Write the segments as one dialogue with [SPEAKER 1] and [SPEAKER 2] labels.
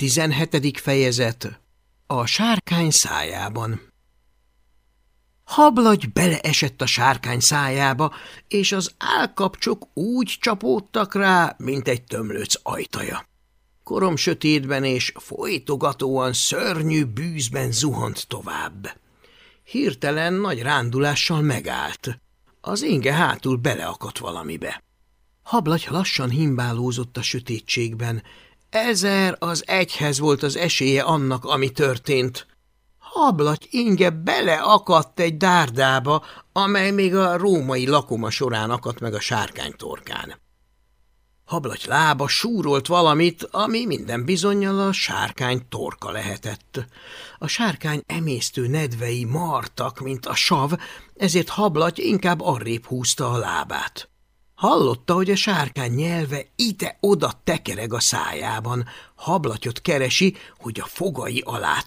[SPEAKER 1] 17. fejezet A sárkány szájában Hablagy beleesett a sárkány szájába, és az állkapcsok úgy csapódtak rá, mint egy tömlőc ajtaja. Korom sötétben és folytogatóan szörnyű bűzben zuhant tovább. Hirtelen nagy rándulással megállt. Az inge hátul beleakadt valamibe. Hablagy lassan himbálózott a sötétségben, Ezer az egyhez volt az esélye annak, ami történt. Hablaty inge beleakadt egy dárdába, amely még a római lakoma során akadt meg a sárkány torkán. Hablaty lába súrolt valamit, ami minden bizonyal a sárkány torka lehetett. A sárkány emésztő nedvei martak, mint a sav, ezért hablaty inkább arrébb húzta a lábát. Hallotta, hogy a sárkány nyelve ide-oda tekereg a szájában, hablatyot keresi, hogy a fogai alá.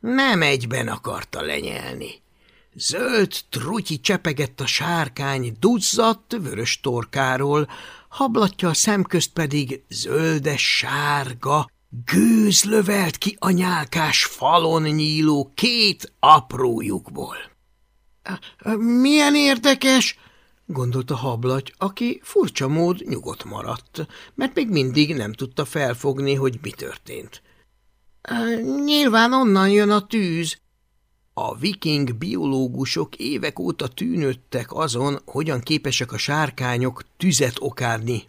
[SPEAKER 1] Nem egyben akarta lenyelni. Zöld trutyi csepegett a sárkány duzzadt vörös torkáról, hablatja a szemközt pedig zöldes sárga, gőz lövelt ki a nyálkás falon nyíló két aprójukból. – Milyen érdekes! Gondolta hablaty, aki furcsa mód nyugodt maradt, mert még mindig nem tudta felfogni, hogy mi történt. Nyilván onnan jön a tűz. A viking biológusok évek óta tűnődtek azon, hogyan képesek a sárkányok tüzet okádni.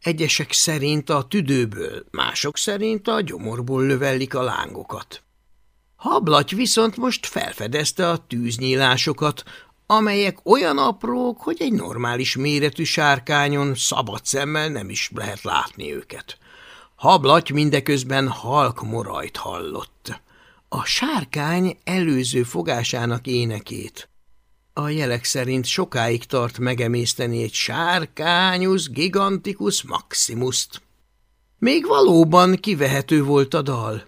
[SPEAKER 1] Egyesek szerint a tüdőből, mások szerint a gyomorból lövellik a lángokat. Hablaty viszont most felfedezte a tűznyílásokat, amelyek olyan aprók, hogy egy normális méretű sárkányon szabad szemmel nem is lehet látni őket. Hablaty mindeközben halk morajt hallott. A sárkány előző fogásának énekét. A jelek szerint sokáig tart megemészteni egy sárkányus gigantikus maximust. Még valóban kivehető volt a dal.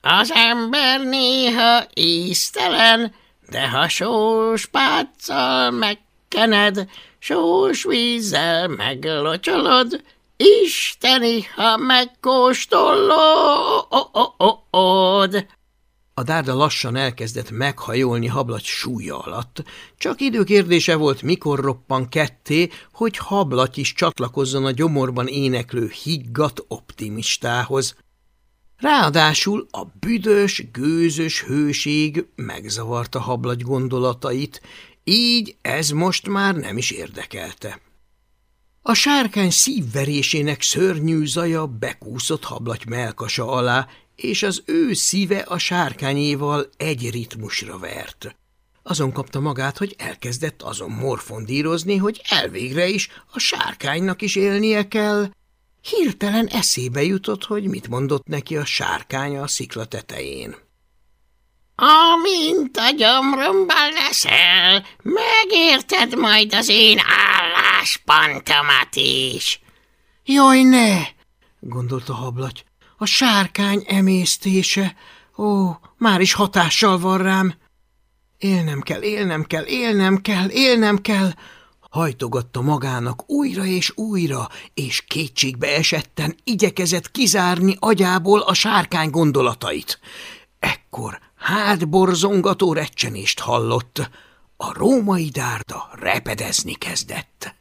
[SPEAKER 1] Az ember néha íztelen, de ha sós páccal megkened, sós vízzel meglocsolod, Isteni, ha megkóstolod! A dárda lassan elkezdett meghajolni hablaty súlya alatt. Csak időkérdése volt, mikor roppan ketté, hogy hablaty is csatlakozzon a gyomorban éneklő higgadt optimistához. Ráadásul a büdös, gőzös hőség megzavarta hablagy gondolatait, így ez most már nem is érdekelte. A sárkány szívverésének szörnyű zaja bekúszott hablaty melkasa alá, és az ő szíve a sárkányéval egy ritmusra vert. Azon kapta magát, hogy elkezdett azon morfondírozni, hogy elvégre is a sárkánynak is élnie kell, Hirtelen eszébe jutott, hogy mit mondott neki a sárkánya a szikla tetején. Amint a gyomromban leszel, megérted majd az én álláspontomat is. Jaj, ne! gondolta hablaty. A sárkány emésztése, ó, már is hatással van rám. Élnem kell, élnem kell, élnem kell, élnem kell, hajtogatta magának újra és újra, és kétségbe esetten igyekezett kizárni agyából a sárkány gondolatait. Ekkor hátborzongató recsenést hallott. A római dárda repedezni kezdett.